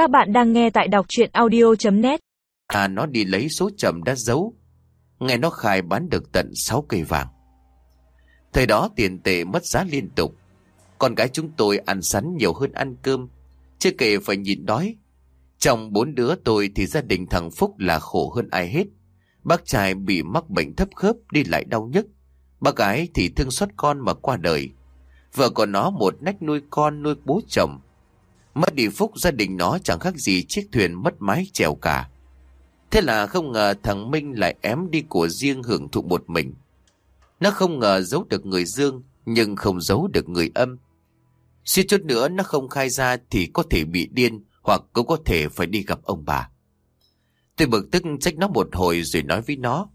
Các bạn đang nghe tại đọc chuyện audio.net À nó đi lấy số chậm đã giấu. Nghe nó khai bán được tận 6 cây vàng. Thời đó tiền tệ mất giá liên tục. Con gái chúng tôi ăn sắn nhiều hơn ăn cơm. Chưa kể phải nhịn đói. Trong bốn đứa tôi thì gia đình thằng Phúc là khổ hơn ai hết. Bác trai bị mắc bệnh thấp khớp đi lại đau nhức. Bác gái thì thương xót con mà qua đời. Vợ của nó một nách nuôi con nuôi bố chồng. Mất đi Phúc gia đình nó chẳng khác gì chiếc thuyền mất mái chèo cả. Thế là không ngờ thằng Minh lại ém đi của riêng hưởng thụ một mình. Nó không ngờ giấu được người dương, Nhưng không giấu được người âm. Suy chút nữa nó không khai ra Thì có thể bị điên, Hoặc cũng có thể phải đi gặp ông bà. Tôi bực tức trách nó một hồi rồi nói với nó,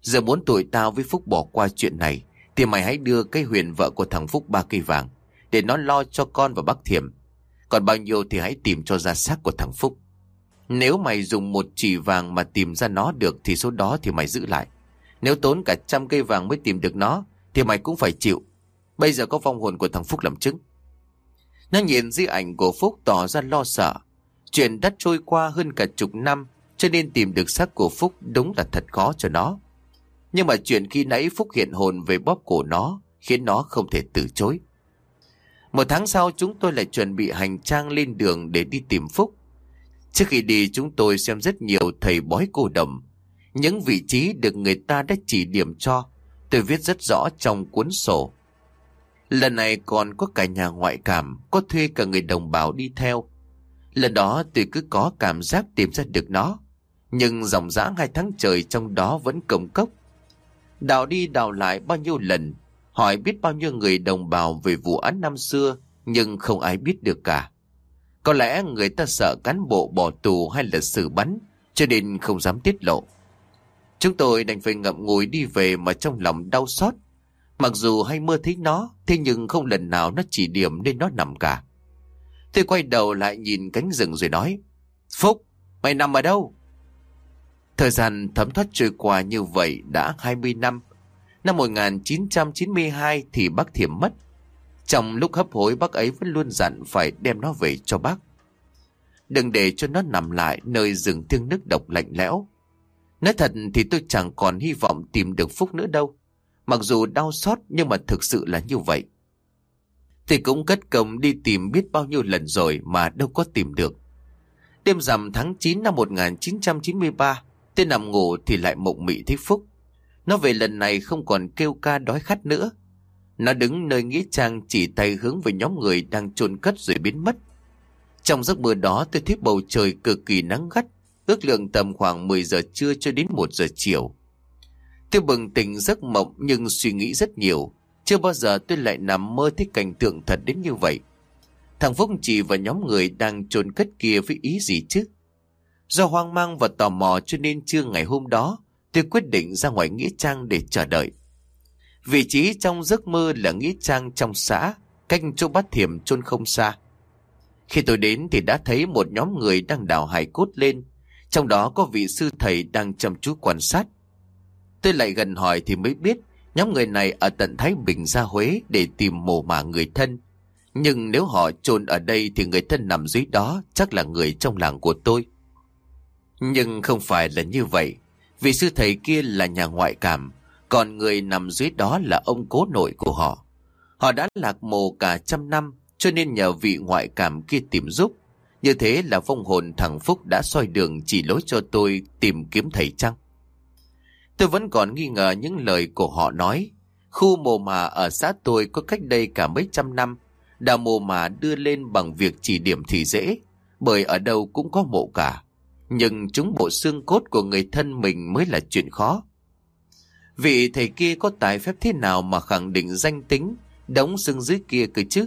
Giờ muốn tụi tao với Phúc bỏ qua chuyện này, Thì mày hãy đưa cái huyền vợ của thằng Phúc ba cây vàng, Để nó lo cho con và bác Thiểm. Còn bao nhiêu thì hãy tìm cho ra xác của thằng Phúc. Nếu mày dùng một chỉ vàng mà tìm ra nó được Thì số đó thì mày giữ lại. Nếu tốn cả trăm cây vàng mới tìm được nó Thì mày cũng phải chịu. Bây giờ có vong hồn của thằng Phúc làm chứng. Nó nhìn di ảnh của Phúc tỏ ra lo sợ. Chuyện đã trôi qua hơn cả chục năm, Cho nên tìm được xác của Phúc đúng là thật khó cho nó. Nhưng mà chuyện khi nãy Phúc hiện hồn về bóp cổ nó, khiến nó không thể từ chối. Một tháng sau chúng tôi lại chuẩn bị hành trang lên đường để đi tìm Phúc. Trước khi đi chúng tôi xem rất nhiều thầy bói cô đồng. Những vị trí được người ta đã chỉ điểm cho, tôi viết rất rõ trong cuốn sổ. Lần này còn có cả nhà ngoại cảm, có thuê cả người đồng bào đi theo. Lần đó tôi cứ có cảm giác tìm ra được nó. Nhưng dòng dã hai tháng trời trong đó vẫn cầm cốc. Đào đi đào lại bao nhiêu lần, hỏi biết bao nhiêu người đồng bào về vụ án năm xưa, nhưng không ai biết được cả. Có lẽ người ta sợ cán bộ bỏ tù hay là xử bắn, cho nên không dám tiết lộ. Chúng tôi đành phải ngậm ngùi đi về mà trong lòng đau xót. Mặc dù hay mơ thấy nó, thế nhưng không lần nào nó chỉ điểm nên nó nằm cả. Tôi quay đầu lại nhìn cánh rừng rồi nói, Phúc, mày nằm ở đâu? Thời gian thấm thoát trôi qua như vậy đã 20 năm. Năm 1992 thì bác Thiểm mất. Trong lúc hấp hối bác ấy vẫn luôn dặn phải đem nó về cho bác. Đừng để cho nó nằm lại nơi rừng thiêng nước độc lạnh lẽo. Nói thật thì tôi chẳng còn hy vọng tìm được Phúc nữa đâu. Mặc dù đau xót nhưng mà thực sự là như vậy. Thì cũng cất công đi tìm biết bao nhiêu lần rồi mà đâu có tìm được. Đêm rằm tháng 9 năm 1993, Tôi nằm ngủ thì lại mộng mị thấy Phúc. Nó về lần này không còn kêu ca đói khát nữa. Nó đứng nơi nghĩa trang chỉ tay hướng về nhóm người đang chôn cất rồi biến mất. Trong giấc mơ đó tôi thấy bầu trời cực kỳ nắng gắt, ước lượng tầm khoảng 10 giờ trưa cho đến 1 giờ chiều. Tôi bừng tỉnh giấc mộng nhưng suy nghĩ rất nhiều. Chưa bao giờ tôi lại nằm mơ thấy cảnh tượng thật đến như vậy. Thằng Phúc chỉ và nhóm người đang chôn cất kia với ý gì chứ? Do hoang mang và tò mò cho nên trưa ngày hôm đó, tôi quyết định ra ngoài Nghĩa Trang để chờ đợi. Vị trí trong giấc mơ là Nghĩa Trang trong xã, cách chỗ bắt thiểm chôn không xa. Khi tôi đến thì đã thấy một nhóm người đang đào hài cốt lên, trong đó có vị sư thầy đang chăm chú quan sát. Tôi lại gần hỏi thì mới biết nhóm người này ở tận Thái Bình ra Huế để tìm mồ mả người thân. Nhưng nếu họ chôn ở đây thì người thân nằm dưới đó chắc là người trong làng của tôi. Nhưng không phải là như vậy. Vị sư thầy kia là nhà ngoại cảm, còn người nằm dưới đó là ông cố nội của họ. Họ đã lạc mồ cả trăm năm, cho nên nhờ vị ngoại cảm kia tìm giúp. Như thế là phong hồn thằng Phúc đã soi đường chỉ lối cho tôi tìm kiếm thầy trăng. Tôi vẫn còn nghi ngờ những lời của họ nói. Khu mồ mà ở xã tôi có cách đây cả mấy trăm năm. Đào mồ mà đưa lên bằng việc chỉ điểm thì dễ, bởi ở đâu cũng có mộ cả nhưng chúng bộ xương cốt của người thân mình mới là chuyện khó. Vị thầy kia có tài phép thế nào mà khẳng định danh tính, đóng xương dưới kia cơ chứ?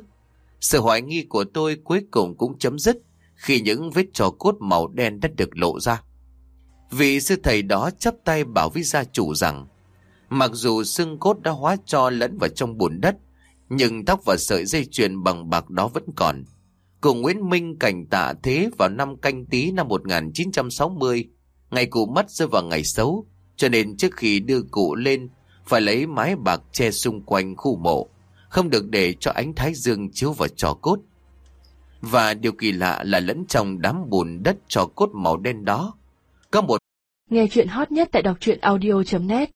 Sự hoài nghi của tôi cuối cùng cũng chấm dứt khi những vết trò cốt màu đen đã được lộ ra. Vị sư thầy đó chắp tay bảo với gia chủ rằng, mặc dù xương cốt đã hóa cho lẫn vào trong bùn đất, nhưng tóc và sợi dây chuyền bằng bạc đó vẫn còn cụ Nguyễn Minh cảnh tạ thế vào năm canh tí năm 1960, ngày cụ mất rơi vào ngày xấu, cho nên trước khi đưa cụ lên, phải lấy mái bạc che xung quanh khu mộ, không được để cho ánh thái dương chiếu vào trò cốt. Và điều kỳ lạ là lẫn trong đám bùn đất trò cốt màu đen đó. Có một Nghe chuyện hot nhất tại đọc truyện audio.net